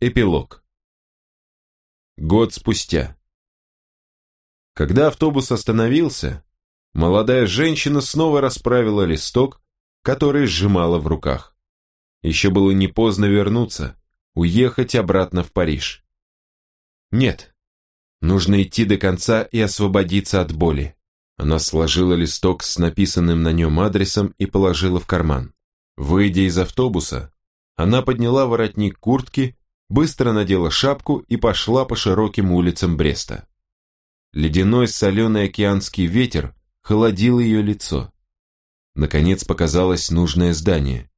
Эпилог. Год спустя. Когда автобус остановился, молодая женщина снова расправила листок, который сжимала в руках. Еще было не поздно вернуться, уехать обратно в Париж. Нет, нужно идти до конца и освободиться от боли. Она сложила листок с написанным на нем адресом и положила в карман. Выйдя из автобуса, она подняла воротник куртки быстро надела шапку и пошла по широким улицам Бреста. Ледяной соленый океанский ветер холодил ее лицо. Наконец показалось нужное здание.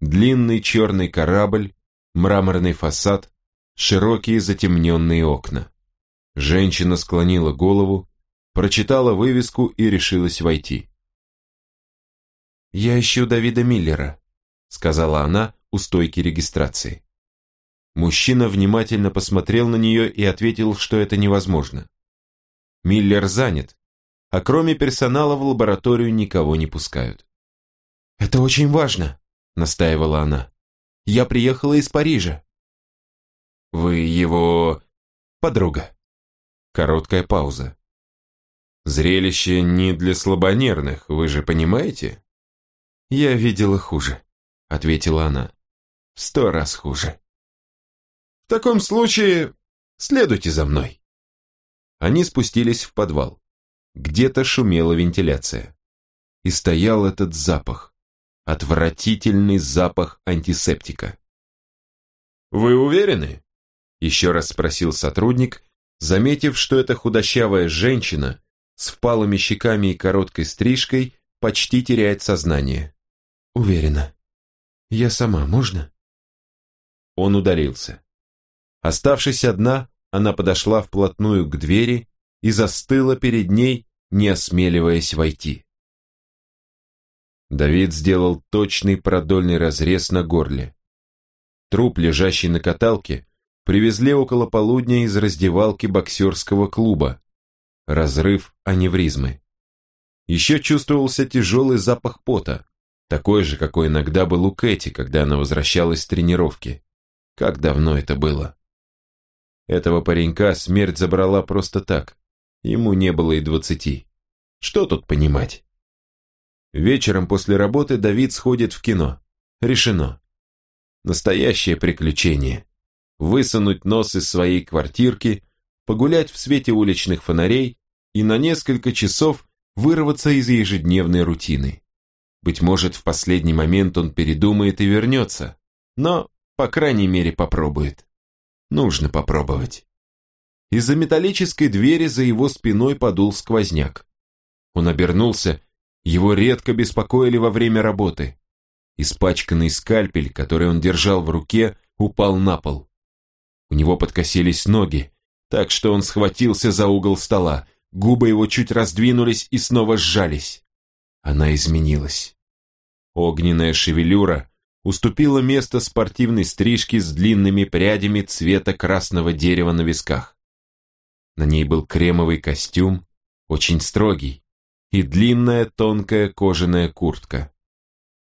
Длинный черный корабль, мраморный фасад, широкие затемненные окна. Женщина склонила голову, прочитала вывеску и решилась войти. «Я ищу Давида Миллера», — сказала она у стойки регистрации. Мужчина внимательно посмотрел на нее и ответил, что это невозможно. Миллер занят, а кроме персонала в лабораторию никого не пускают. «Это очень важно», — настаивала она. «Я приехала из Парижа». «Вы его... подруга». Короткая пауза. «Зрелище не для слабонервных, вы же понимаете?» «Я видела хуже», — ответила она. «В сто раз хуже». В таком случае следуйте за мной. Они спустились в подвал. Где-то шумела вентиляция. И стоял этот запах. Отвратительный запах антисептика. «Вы уверены?» Еще раз спросил сотрудник, заметив, что эта худощавая женщина с впалыми щеками и короткой стрижкой почти теряет сознание. «Уверена. Я сама, можно?» Он ударился. Оставшись одна, она подошла вплотную к двери и застыла перед ней, не осмеливаясь войти. Давид сделал точный продольный разрез на горле. Труп, лежащий на каталке, привезли около полудня из раздевалки боксерского клуба. Разрыв аневризмы. Еще чувствовался тяжелый запах пота, такой же, какой иногда был у Кэти, когда она возвращалась с тренировки. Как давно это было? Этого паренька смерть забрала просто так. Ему не было и двадцати. Что тут понимать? Вечером после работы Давид сходит в кино. Решено. Настоящее приключение. Высунуть нос из своей квартирки, погулять в свете уличных фонарей и на несколько часов вырваться из ежедневной рутины. Быть может, в последний момент он передумает и вернется, но, по крайней мере, попробует. Нужно попробовать. Из-за металлической двери за его спиной подул сквозняк. Он обернулся, его редко беспокоили во время работы. Испачканный скальпель, который он держал в руке, упал на пол. У него подкосились ноги, так что он схватился за угол стола, губы его чуть раздвинулись и снова сжались. Она изменилась. Огненная шевелюра уступила место спортивной стрижке с длинными прядями цвета красного дерева на висках. На ней был кремовый костюм, очень строгий, и длинная тонкая кожаная куртка.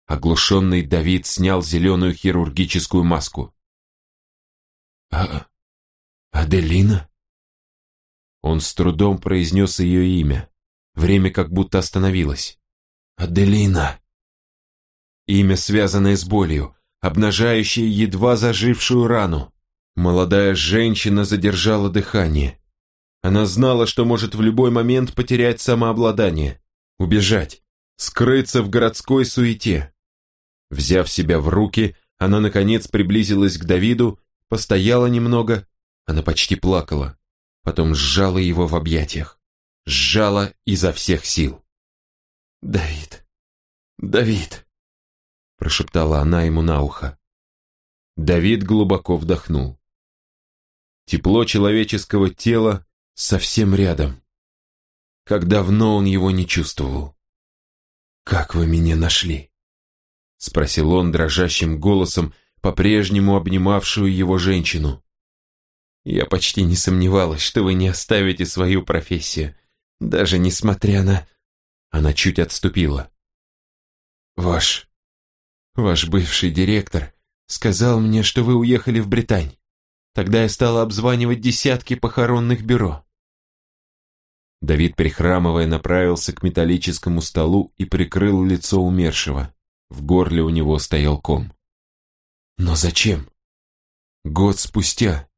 Оглушенный Давид снял зеленую хирургическую маску. «А... Аделина?» Он с трудом произнес ее имя. Время как будто остановилось. «Аделина!» Имя, связанное с болью, обнажающее едва зажившую рану. Молодая женщина задержала дыхание. Она знала, что может в любой момент потерять самообладание, убежать, скрыться в городской суете. Взяв себя в руки, она наконец приблизилась к Давиду, постояла немного, она почти плакала, потом сжала его в объятиях, сжала изо всех сил. «Давид, Давид!» Прошептала она ему на ухо. Давид глубоко вдохнул. Тепло человеческого тела совсем рядом. Как давно он его не чувствовал. «Как вы меня нашли?» Спросил он дрожащим голосом, по-прежнему обнимавшую его женщину. «Я почти не сомневалась, что вы не оставите свою профессию, даже несмотря на...» Она чуть отступила. «Ваш Ваш бывший директор сказал мне, что вы уехали в Британь. Тогда я стала обзванивать десятки похоронных бюро. Давид, прихрамывая, направился к металлическому столу и прикрыл лицо умершего. В горле у него стоял ком. Но зачем? Год спустя.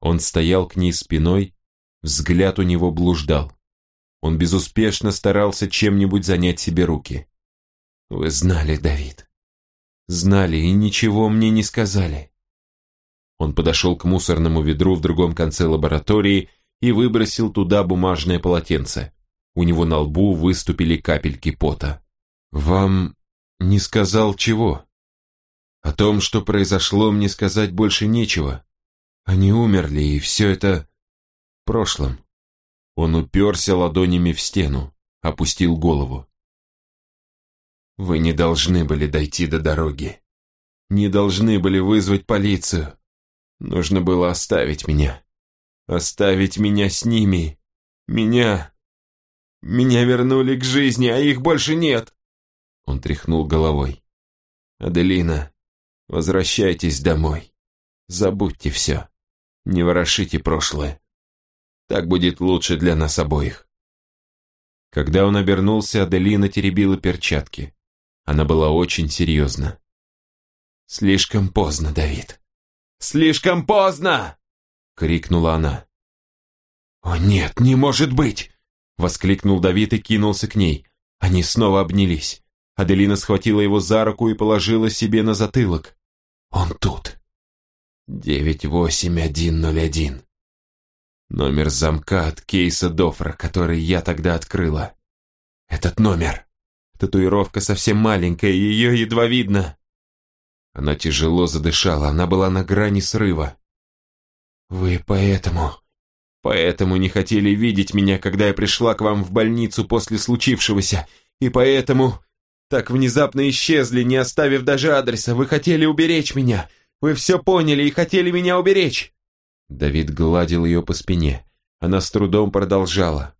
Он стоял к ней спиной, взгляд у него блуждал. Он безуспешно старался чем-нибудь занять себе руки. Вы знали, Давид. Знали и ничего мне не сказали. Он подошел к мусорному ведру в другом конце лаборатории и выбросил туда бумажное полотенце. У него на лбу выступили капельки пота. «Вам не сказал чего?» «О том, что произошло, мне сказать больше нечего. Они умерли, и все это в прошлом». Он уперся ладонями в стену, опустил голову. «Вы не должны были дойти до дороги. Не должны были вызвать полицию. Нужно было оставить меня. Оставить меня с ними. Меня... Меня вернули к жизни, а их больше нет. Он тряхнул головой. Аделина, возвращайтесь домой. Забудьте все. Не ворошите прошлое. Так будет лучше для нас обоих. Когда он обернулся, Аделина теребила перчатки. Она была очень серьезна. «Слишком поздно, Давид. Слишком поздно!» крикнула она. «О нет, не может быть!» Воскликнул Давид и кинулся к ней. Они снова обнялись. Аделина схватила его за руку и положила себе на затылок. «Он тут!» «Девять восемь один ноль один». Номер замка от кейса Дофра, который я тогда открыла. Этот номер. Татуировка совсем маленькая, ее едва видно. Она тяжело задышала, она была на грани срыва. «Вы поэтому... Поэтому не хотели видеть меня, когда я пришла к вам в больницу после случившегося, и поэтому так внезапно исчезли, не оставив даже адреса. Вы хотели уберечь меня. Вы все поняли и хотели меня уберечь». Давид гладил ее по спине. Она с трудом продолжала.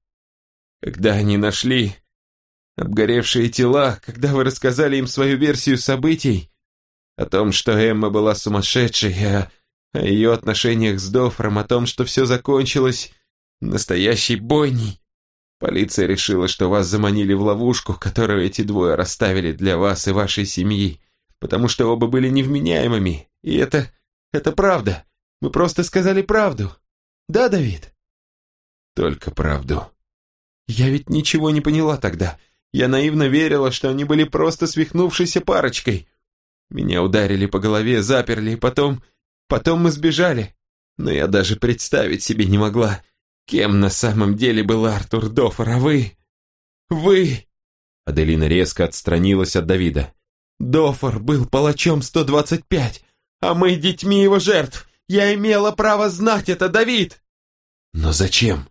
«Когда они нашли обгоревшие тела, когда вы рассказали им свою версию событий, о том, что Эмма была сумасшедшей, а о ее отношениях с Дофром, о том, что все закончилось настоящей бойней. Полиция решила, что вас заманили в ловушку, которую эти двое расставили для вас и вашей семьи, потому что оба были невменяемыми. И это... это правда. Мы просто сказали правду. Да, Давид? Только правду. Я ведь ничего не поняла тогда. Я наивно верила, что они были просто свихнувшейся парочкой. Меня ударили по голове, заперли, и потом Потом мы сбежали, но я даже представить себе не могла, кем на самом деле был Артур Доффер, а вы... Вы...» Аделина резко отстранилась от Давида. «Доффер был палачом 125, а мы детьми его жертв. Я имела право знать это, Давид!» «Но зачем?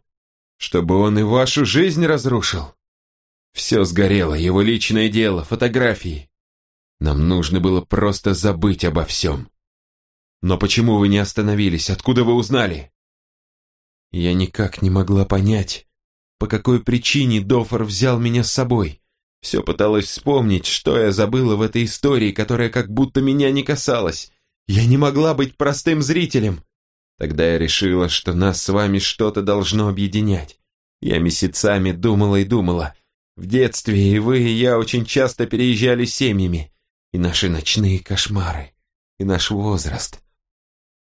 Чтобы он и вашу жизнь разрушил?» Все сгорело, его личное дело, фотографии. Нам нужно было просто забыть обо всем. Но почему вы не остановились? Откуда вы узнали? Я никак не могла понять, по какой причине Дофор взял меня с собой. Все пыталась вспомнить, что я забыла в этой истории, которая как будто меня не касалась. Я не могла быть простым зрителем. Тогда я решила, что нас с вами что-то должно объединять. Я месяцами думала и думала. В детстве и вы, и я очень часто переезжали семьями. И наши ночные кошмары, и наш возраст.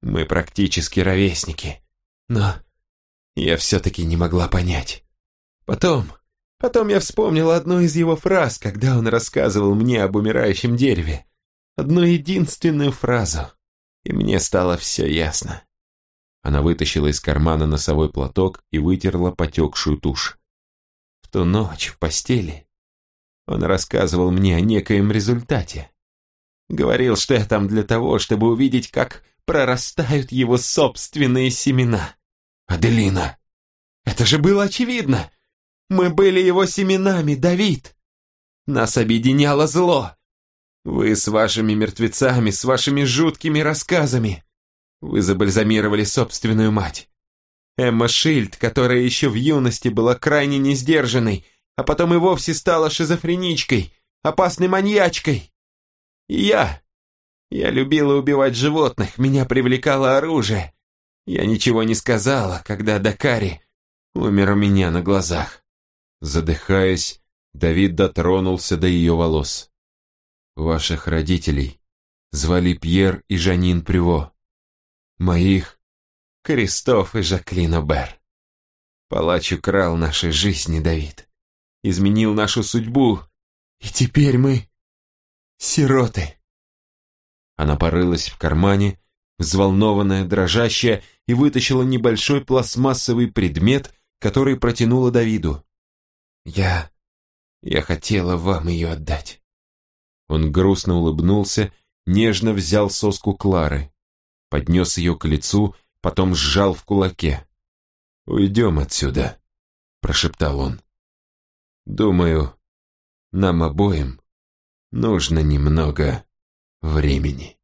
Мы практически ровесники. Но я все-таки не могла понять. Потом, потом я вспомнила одну из его фраз, когда он рассказывал мне об умирающем дереве. Одну единственную фразу. И мне стало все ясно. Она вытащила из кармана носовой платок и вытерла потекшую тушь. Ту ночь в постели он рассказывал мне о некоем результате. Говорил, что я там для того, чтобы увидеть, как прорастают его собственные семена. Аделина, это же было очевидно. Мы были его семенами, Давид. Нас объединяло зло. Вы с вашими мертвецами, с вашими жуткими рассказами. Вы забальзамировали собственную мать. Эмма Шильд, которая еще в юности была крайне несдержанной, а потом и вовсе стала шизофреничкой, опасной маньячкой. И я, Я любила убивать животных, меня привлекало оружие. Я ничего не сказала, когда Дакари умер у меня на глазах. Задыхаясь, Давид дотронулся до ее волос. Ваших родителей звали Пьер и Жанин Приво. Моих — Крестов и Жаклин Обер. Палач украл наши жизни, Давид. Изменил нашу судьбу. И теперь мы сироты. Она порылась в кармане, взволнованная, дрожащая, и вытащила небольшой пластмассовый предмет, который протянула Давиду. «Я... я хотела вам ее отдать». Он грустно улыбнулся, нежно взял соску Клары, поднес ее к лицу, потом сжал в кулаке. «Уйдем отсюда», — прошептал он. «Думаю, нам обоим нужно немного времени».